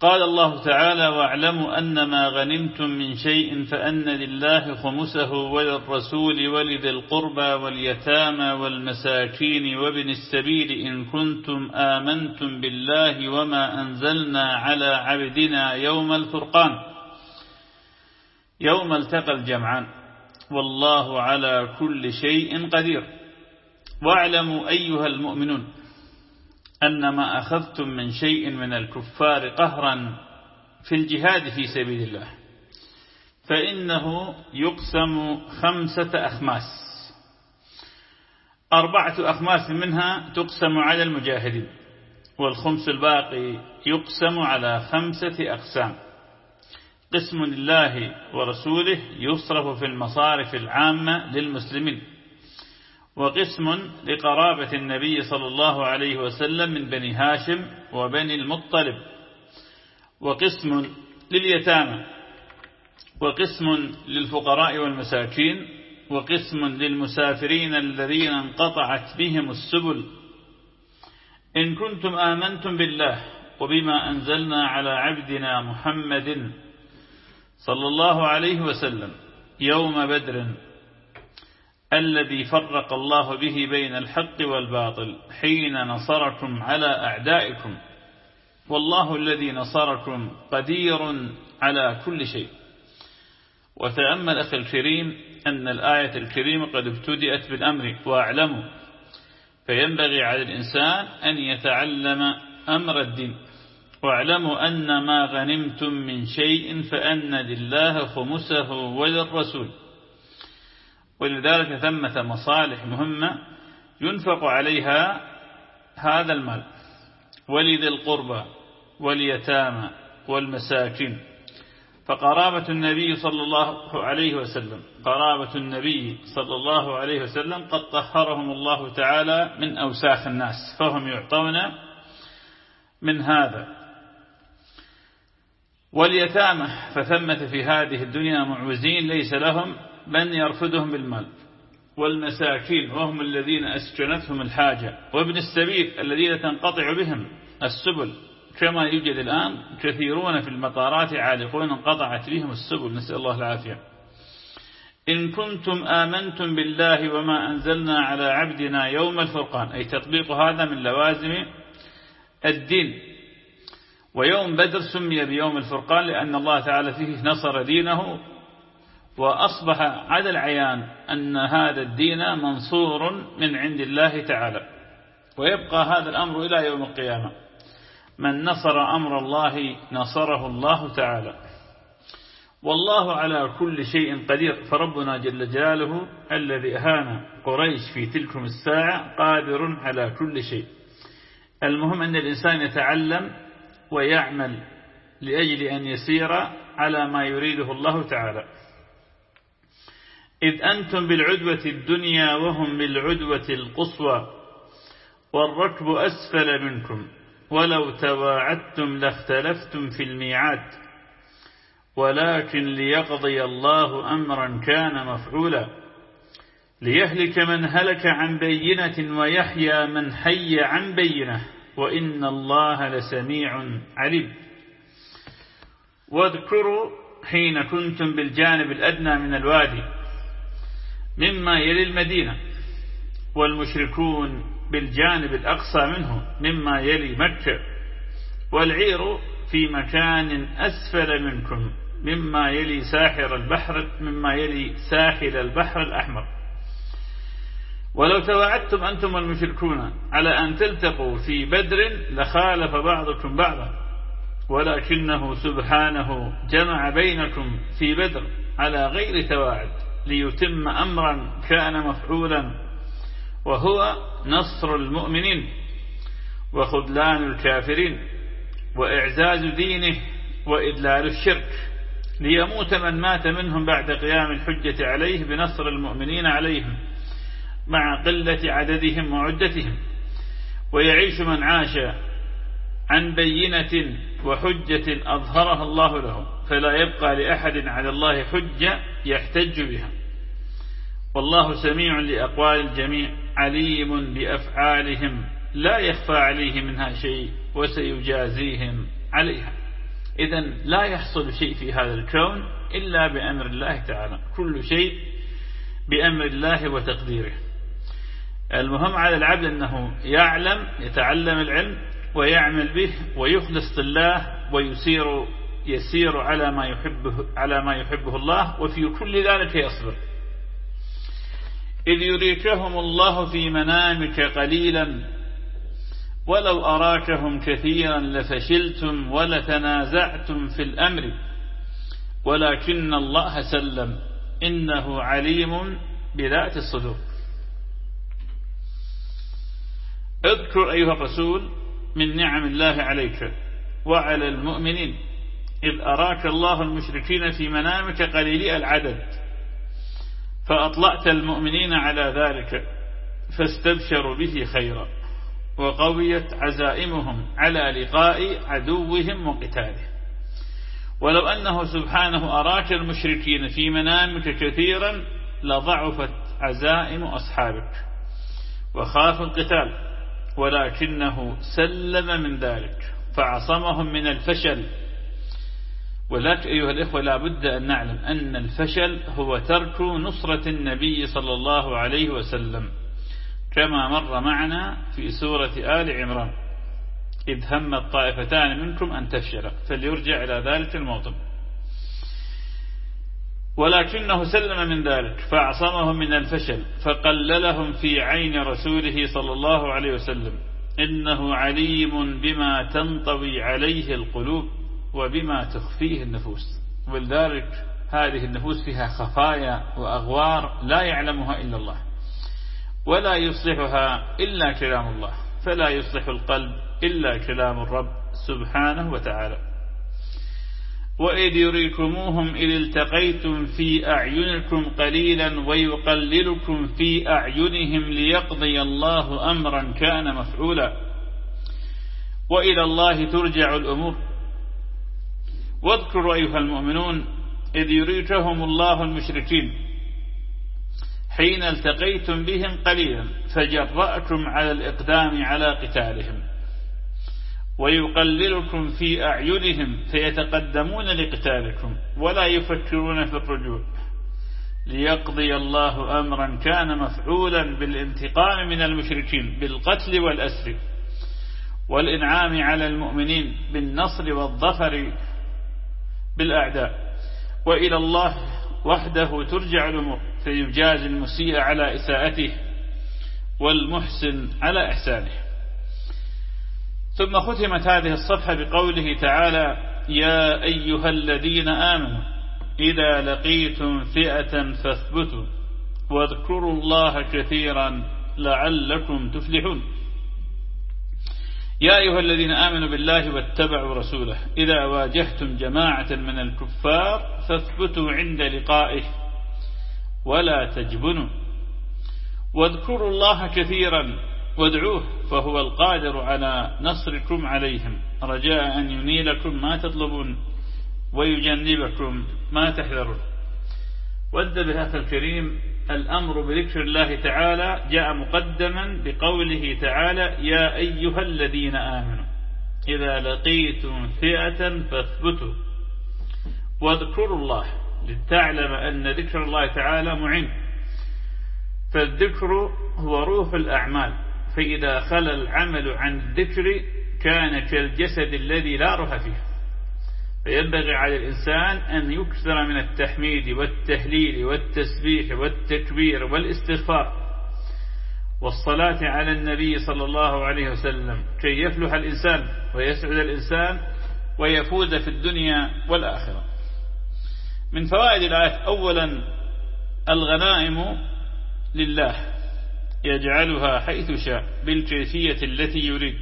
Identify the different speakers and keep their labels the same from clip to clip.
Speaker 1: قال الله تعالى واعلموا أن ما غنمتم من شيء فأن لله خمسه وللرسول ولذي القربى واليتامى والمساكين وابن السبيل إن كنتم آمنتم بالله وما أنزلنا على عبدنا يوم الفرقان. يوم التقى الجمعان. والله على كل شيء قدير. واعلموا أيها المؤمنون أن ما أخذتم من شيء من الكفار قهرا في الجهاد في سبيل الله. فإنه يقسم خمسة أخماس. أربعة أخماس منها تقسم على المجاهدين والخمس الباقي يقسم على خمسة أقسام. قسم لله ورسوله يصرف في المصارف العامة للمسلمين. وقسم لقرابة النبي صلى الله عليه وسلم من بني هاشم وبني المطلب. وقسم لليتامى وقسم للفقراء والمساكين وقسم للمسافرين الذين انقطعت بهم السبل. إن كنتم آمنتم بالله وبما أنزلنا على عبدنا محمد صلى الله عليه وسلم يوم بدر الذي فرق الله به بين الحق والباطل حين نصركم على أعدائكم. والله الذي نصركم قدير على كل شيء. وتأمل أخي الكريم أن الآية الكريمة قد ابتدأت بالأمر وأعلموا فينبغي على الإنسان أن يتعلم أمر الدين. واعلموا أن ما غنمتم من شيء فأن لله خمسه وللرسول. ولذلك ثمة مصالح مهمة ينفق عليها هذا المال ولذي القربى واليتامى والمساكين. فقرابة النبي صلى الله عليه وسلم قرابة النبي صلى الله عليه وسلم قد طهرهم الله تعالى من أوساخ الناس فهم يعطون من هذا. واليتامى فثمة في هذه الدنيا معوزين ليس لهم من يرفدهم بالمال والمساكين وهم الذين أسكنتهم الحاجة وابن السبيل الذين تنقطع بهم السبل كما يوجد الآن كثيرون في المطارات عالقون انقطعت بهم السبل. نسأل الله العافية. إن كنتم آمنتم بالله وما أنزلنا على عبدنا يوم الفرقان أي تطبيق هذا من لوازم الدين. ويوم بدر سمي بيوم الفرقان لأن الله تعالى فيه نصر دينه وأصبح على العيان أن هذا الدين منصور من عند الله تعالى ويبقى هذا الأمر إلى يوم القيامة. من نصر أمر الله نصره الله تعالى. والله على كل شيء قدير. فربنا جل جلاله الذي أهان قريش في تلكم الساعة قادر على كل شيء. المهم أن الإنسان يتعلم ويعمل لأجل أن يسير على ما يريده الله تعالى. إذ أنتم بالعدوة الدنيا وهم بالعدوة القصوى والركب أسفل منكم ولو تواعدتم لاختلفتم في الميعاد ولكن ليقضي الله أمرا كان مفعولا ليهلك من هلك عن بينة ويحيى من حي عن بينة وإن الله لسميع عليم. واذكروا حين كنتم بالجانب الأدنى من الوادي مما يلي المدينة. والمشركون بالجانب الأقصى منه مما يلي مكة. والعير في مكان أسفل منكم مما يلي ساحر البحر مما يلي ساحل البحر الأحمر. ولو توعدتم أنتم المشركون على أن تلتقوا في بدر لخالف بعضكم بعضا. ولكنه سبحانه جمع بينكم في بدر على غير تواعد ليتم أمرا كان مفعولا وهو نصر المؤمنين وخذلان الكافرين وإعزاز دينه وإدلال الشرك. ليموت من مات منهم بعد قيام الحجة عليه بنصر المؤمنين عليهم مع قلة عددهم وعدتهم. ويعيش من عاش عن بينة وحجة أظهرها الله لهم فلا يبقى لأحد على الله حجة يحتج بها. والله سميع لأقوال الجميع عليم بأفعالهم لا يخفى عليه منها شيء وسيجازيهم عليها. إذا لا يحصل شيء في هذا الكون إلا بأمر الله تعالى كل شيء بأمر الله وتقديره. المهم على العبد أنه يعلم يتعلم العلم ويعمل به ويخلص لله ويسير يسير على ما يحبه على ما يحبه الله وفي كل ذلك يصبر. إذ يريكهم الله في منامك قليلا ولو أراكهم كثيرا لفشلتم ولتنازعتم في الأمر. ولكن الله سلم إنه عليم بذات الصدور. اذكر أيها الرسول من نعم الله عليك وعلى المؤمنين إذ أراك الله المشركين في منامك قليلي العدد. فأطلعت المؤمنين على ذلك فاستبشروا به خيرا وقويت عزائمهم على لقاء عدوهم وقتاله. ولو أنه سبحانه أراك المشركين في منامك كثيرا لضعفت عزائم أصحابك وخافوا القتال ولكنه سلم من ذلك فعصمهم من الفشل ولكن أيها الإخوة لا بد أن نعلم أن الفشل هو ترك نصرة النبي صلى الله عليه وسلم. كما مر معنا في سورة آل عمران. إذ هم الطائفتان منكم أن تفشل. فليرجع إلى ذلك الموطن. ولكنه سلم من ذلك فأعصمهم من الفشل فقللهم في عين رسوله صلى الله عليه وسلم. إنه عليم بما تنطوي عليه القلوب. وبما تخفيه النفوس. ولذلك هذه النفوس فيها خفايا وأغوار لا يعلمها إلا الله ولا يصلحها إلا كلام الله فلا يصلح القلب إلا كلام الرب سبحانه وتعالى. وإذ يريكموهم إذ التقيتم في أعينكم قليلا ويقللكم في أعينهم ليقضي الله أمرا كان مفعولا. وإلى الله ترجع الأمور. واذكروا أيها المؤمنون إذ يريكهم الله المشركين. حين التقيتم بهم قليلا فجرأكم على الإقدام على قتالهم. ويقللكم في أعينهم فيتقدمون لقتالكم ولا يفكرون في الرجوع. ليقضي الله أمرا كان مفعولا بالانتقام من المشركين بالقتل والأسر والإنعام على المؤمنين بالنصر والظفر بالأعداء. وإلى الله وحده ترجع الأمور. فيجازي المسيء على إساءته والمحسن على إحسانه. ثم ختمت هذه الصفحة بقوله تعالى يا أيها الذين آمنوا إذا لقيتم فئة فاثبتوا واذكروا الله كثيرا لعلكم تفلحون. يا أيها الذين آمنوا بالله واتبعوا رسوله إذا واجهتم جماعة من الكفار فاثبتوا عند لقائه ولا تجبنوا. واذكروا الله كثيرا وادعوه فهو القادر على نصركم عليهم. رجاء أن ينيلكم ما تطلبون ويجنبكم ما تحذرون. والذبه أخي الكريم الأمر بذكر الله تعالى جاء مقدما بقوله تعالى يا أيها الذين آمنوا إذا لقيتم فئة فاثبتوا واذكروا الله لتعلم أن ذكر الله تعالى معين فالذكر هو روح الأعمال فإذا خلى العمل عن الذكر كان كالجسد الذي لا روح فيه فينبغي على الإنسان أن يكثر من التحميد والتهليل والتسبيح والتكبير والاستغفار والصلاة على النبي صلى الله عليه وسلم. كي يفلح الإنسان ويسعد الإنسان ويفوز في الدنيا والآخرة. من فوائد الآية أولا الغنائم لله يجعلها حيث شاء بالكيفية التي يريد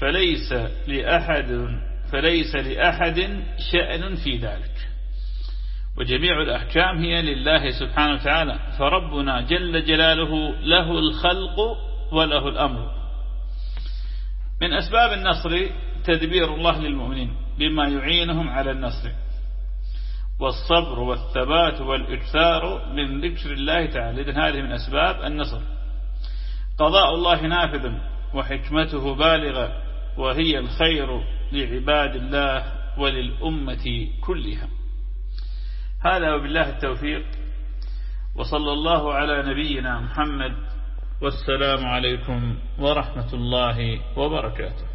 Speaker 1: فليس لأحد فليس لأحد شأن في ذلك. وجميع الأحكام هي لله سبحانه وتعالى. فربنا جل جلاله له الخلق وله الأمر. من أسباب النصر تدبير الله للمؤمنين بما يعينهم على النصر. والصبر والثبات والإكثار من ذكر الله تعالى. إذن هذه من أسباب النصر. قضاء الله نافذ وحكمته بالغة وهي الخير لعباد الله وللأمة كلها. هذا وبالله التوفيق. وصلى الله على نبينا محمد. والسلام عليكم ورحمة الله وبركاته.